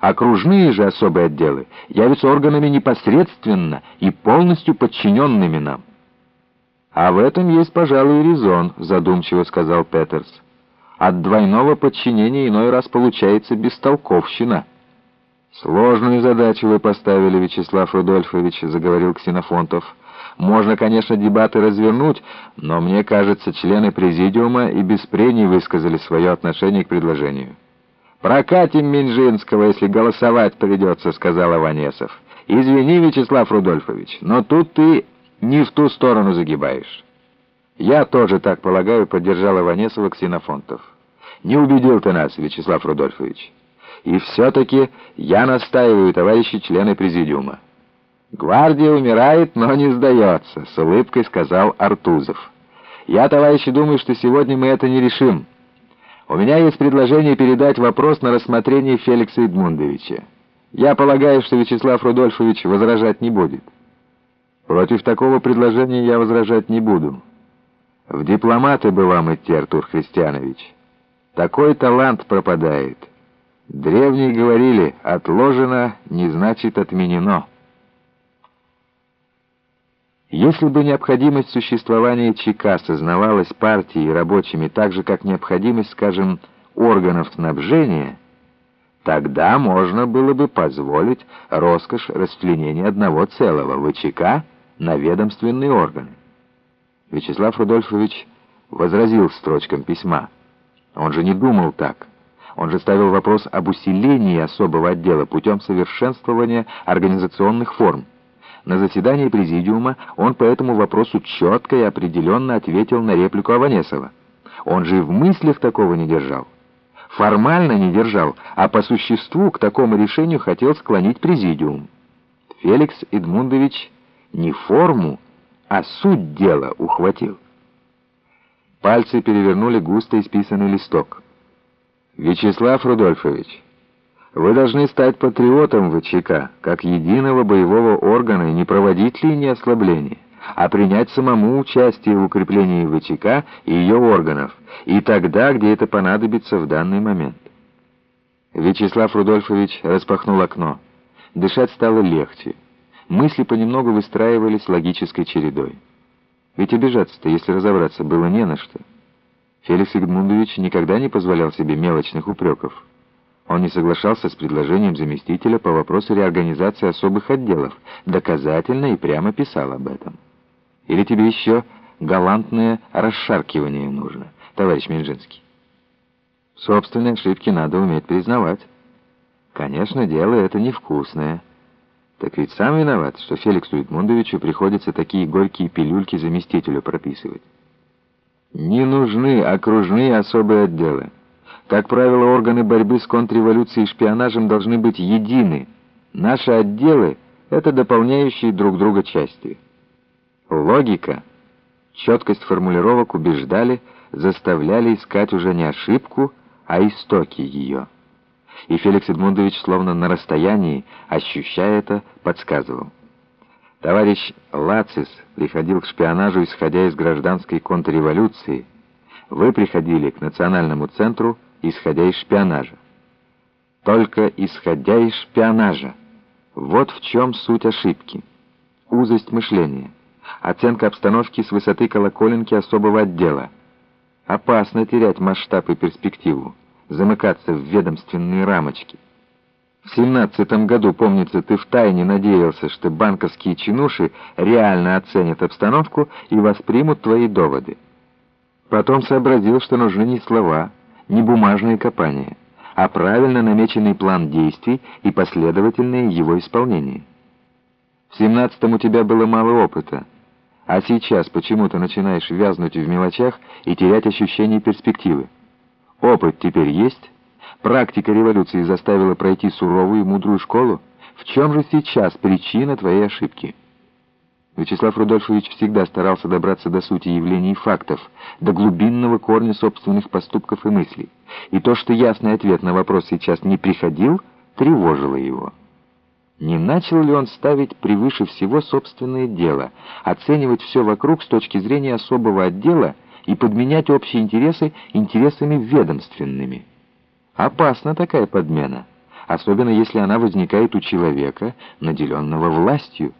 Окружные же особые отделы явятся органами непосредственно и полностью подчиненными нам. «А в этом есть, пожалуй, резон», — задумчиво сказал Петерс. «От двойного подчинения иной раз получается бестолковщина». «Сложную задачу вы поставили, Вячеслав Рудольфович», — заговорил Ксенофонтов. «Можно, конечно, дебаты развернуть, но мне кажется, члены Президиума и без прений высказали свое отношение к предложению». «Прокатим Минжинского, если голосовать придется», — сказал Аванесов. «Извини, Вячеслав Рудольфович, но тут ты не в ту сторону загибаешь». «Я тоже так полагаю», — поддержал Иванесова Ксенофонтов. «Не убедил ты нас, Вячеслав Рудольфович. И все-таки я настаиваю, товарищи члены Президиума». «Гвардия умирает, но не сдается», — с улыбкой сказал Артузов. «Я, товарищи, думаю, что сегодня мы это не решим». У меня есть предложение передать вопрос на рассмотрение Феликса Эдмундовича. Я полагаю, что Вячеслав Рудольфович возражать не будет. Против такого предложения я возражать не буду. В дипломаты бы вам идти, Артур Христианович. Такой талант пропадает. Древние говорили, отложено не значит отменено. Если бы необходимость существования ЧК сознавалась партией и рабочими так же, как необходимость, скажем, органов снабжения, тогда можно было бы позволить роскошь расчленения одного целого ВЧК на ведомственные органы. Вячеслав Рудольфович возразил строчкам письма. Он же не думал так. Он же ставил вопрос об усилении особого отдела путем совершенствования организационных форм. На заседании президиума он по этому вопросу четко и определенно ответил на реплику Аванесова. Он же и в мыслях такого не держал. Формально не держал, а по существу к такому решению хотел склонить президиум. Феликс Эдмундович не форму, а суть дела ухватил. Пальцы перевернули густо исписанный листок. «Вячеслав Рудольфович». Вы должны стать патриотом ВЧК, как единого боевого органа и не проводить линии ослабления, а принять самому участие в укреплении ВЧК и ее органов, и тогда, где это понадобится в данный момент. Вячеслав Рудольфович распахнул окно. Дышать стало легче. Мысли понемногу выстраивались логической чередой. Ведь обижаться-то, если разобраться, было не на что. Феликс Игмундович никогда не позволял себе мелочных упреков. Он не соглашался с предложением заместителя по вопросу реорганизации особых отделов, доказательно и прямо писал об этом. Или тебе еще галантное расшаркивание нужно, товарищ Минжинский? Собственные ошибки надо уметь признавать. Конечно, дело это невкусное. Так ведь сам виноват, что Феликсу Эдмундовичу приходится такие горькие пилюльки заместителю прописывать. Не нужны окружные особые отделы. Как правило, органы борьбы с контрреволюцией и шпионажем должны быть едины. Наши отделы — это дополняющие друг друга части. Логика, четкость формулировок убеждали, заставляли искать уже не ошибку, а истоки ее. И Феликс Эдмундович, словно на расстоянии, ощущая это, подсказывал. Товарищ Лацис приходил к шпионажу, исходя из гражданской контрреволюции. Вы приходили к национальному центру исходя из шпионажа. Только исходя из шпионажа. Вот в чем суть ошибки. Узость мышления. Оценка обстановки с высоты колоколенки особого отдела. Опасно терять масштаб и перспективу, замыкаться в ведомственные рамочки. В семнадцатом году, помнится, ты втайне надеялся, что банковские чинуши реально оценят обстановку и воспримут твои доводы. Потом сообразил, что нужны не слова, не бумажные копания, а правильно намеченный план действий и последовательное его исполнение. В семнадцатом у тебя было мало опыта, а сейчас почему-то начинаешь вязнуть в мелочах и терять ощущение перспективы. Опыт теперь есть? Практика революции заставила пройти суровую и мудрую школу? В чем же сейчас причина твоей ошибки? Вячеслав Рудольфович всегда старался добраться до сути явлений и фактов, до глубинного корня собственных поступков и мыслей. И то, что ясный ответ на вопрос сейчас не приходил, тревожило его. Не начал ли он ставить превыше всего собственное дело, оценивать все вокруг с точки зрения особого отдела и подменять общие интересы интересами ведомственными? Опасна такая подмена. особенно если она возникает у человека, наделенного властью.